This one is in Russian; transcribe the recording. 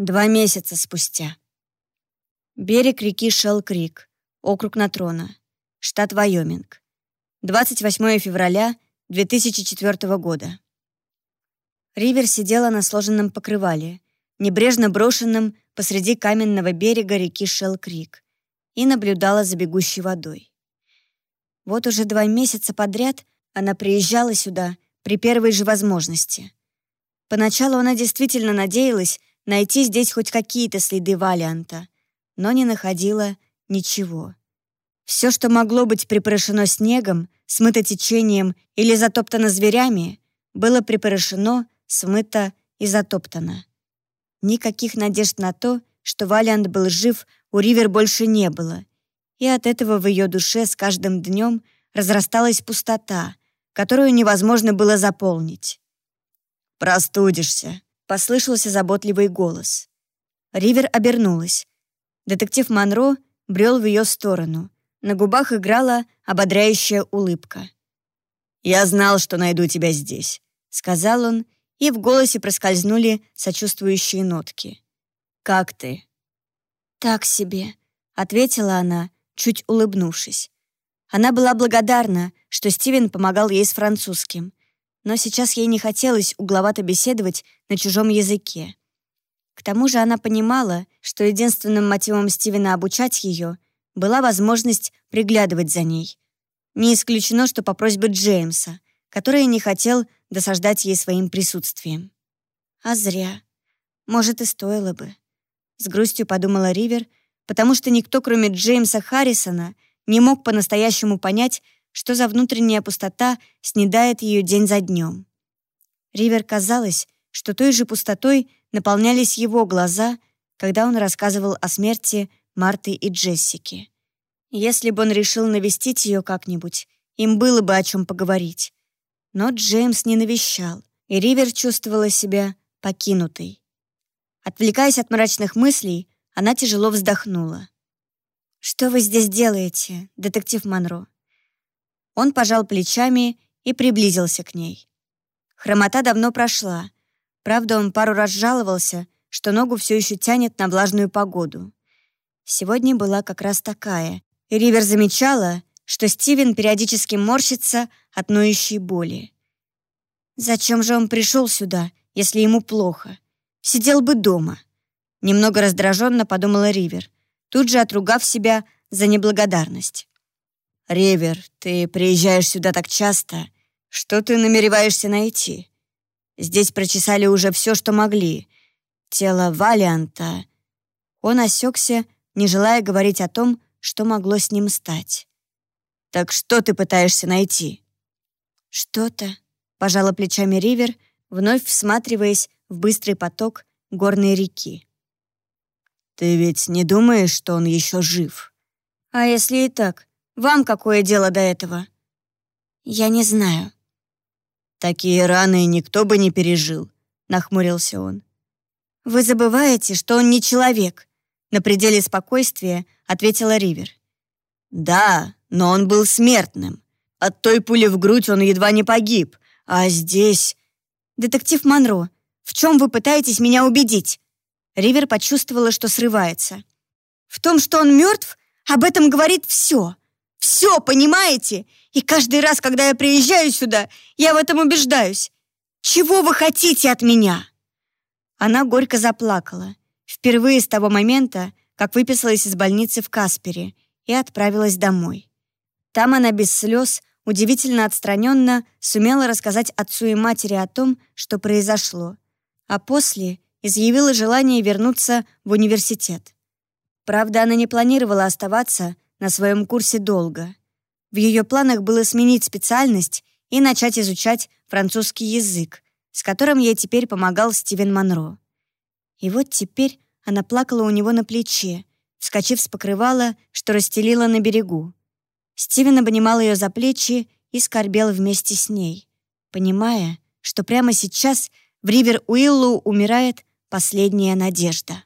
Два месяца спустя. Берег реки Шелл-Крик, округ Натрона, штат Вайоминг. 28 февраля 2004 года. Ривер сидела на сложенном покрывале, небрежно брошенном посреди каменного берега реки Шелл-Крик, и наблюдала за бегущей водой. Вот уже два месяца подряд она приезжала сюда при первой же возможности. Поначалу она действительно надеялась, найти здесь хоть какие-то следы Валианта, но не находила ничего. Все, что могло быть припорошено снегом, смыто течением или затоптано зверями, было припорошено, смыто и затоптано. Никаких надежд на то, что Валиант был жив, у Ривер больше не было, и от этого в ее душе с каждым днем разрасталась пустота, которую невозможно было заполнить. «Простудишься», Послышался заботливый голос. Ривер обернулась. Детектив Монро брел в ее сторону. На губах играла ободряющая улыбка. «Я знал, что найду тебя здесь», — сказал он, и в голосе проскользнули сочувствующие нотки. «Как ты?» «Так себе», — ответила она, чуть улыбнувшись. Она была благодарна, что Стивен помогал ей с французским но сейчас ей не хотелось угловато беседовать на чужом языке. К тому же она понимала, что единственным мотивом Стивена обучать ее была возможность приглядывать за ней. Не исключено, что по просьбе Джеймса, который не хотел досаждать ей своим присутствием. А зря. Может, и стоило бы. С грустью подумала Ривер, потому что никто, кроме Джеймса Харрисона, не мог по-настоящему понять, что за внутренняя пустота снедает ее день за днем. Ривер казалось, что той же пустотой наполнялись его глаза, когда он рассказывал о смерти Марты и Джессики. Если бы он решил навестить ее как-нибудь, им было бы о чем поговорить. Но Джеймс не навещал, и Ривер чувствовала себя покинутой. Отвлекаясь от мрачных мыслей, она тяжело вздохнула. «Что вы здесь делаете, детектив Монро?» Он пожал плечами и приблизился к ней. Хромота давно прошла. Правда, он пару раз жаловался, что ногу все еще тянет на влажную погоду. Сегодня была как раз такая, и Ривер замечала, что Стивен периодически морщится от ноющей боли. Зачем же он пришел сюда, если ему плохо? Сидел бы дома. Немного раздраженно подумала Ривер, тут же отругав себя за неблагодарность. «Ривер, ты приезжаешь сюда так часто. Что ты намереваешься найти? Здесь прочесали уже все, что могли. Тело Валианта...» Он осекся, не желая говорить о том, что могло с ним стать. «Так что ты пытаешься найти?» «Что-то», — пожала плечами Ривер, вновь всматриваясь в быстрый поток горной реки. «Ты ведь не думаешь, что он еще жив?» «А если и так, вам какое дело до этого?» «Я не знаю». «Такие раны никто бы не пережил», — нахмурился он. «Вы забываете, что он не человек», — на пределе спокойствия ответила Ривер. «Да, но он был смертным. От той пули в грудь он едва не погиб. А здесь...» «Детектив Монро, в чем вы пытаетесь меня убедить?» Ривер почувствовала, что срывается. «В том, что он мертв, об этом говорит все. Все, понимаете? И каждый раз, когда я приезжаю сюда, я в этом убеждаюсь. Чего вы хотите от меня?» Она горько заплакала. Впервые с того момента, как выписалась из больницы в Каспере и отправилась домой. Там она без слез, удивительно отстраненно, сумела рассказать отцу и матери о том, что произошло. А после изъявила желание вернуться в университет. Правда, она не планировала оставаться, на своем курсе долго. В ее планах было сменить специальность и начать изучать французский язык, с которым ей теперь помогал Стивен Монро. И вот теперь она плакала у него на плече, вскочив с покрывала, что расстелила на берегу. Стивен обнимал ее за плечи и скорбел вместе с ней, понимая, что прямо сейчас в Ривер Уиллу умирает последняя надежда.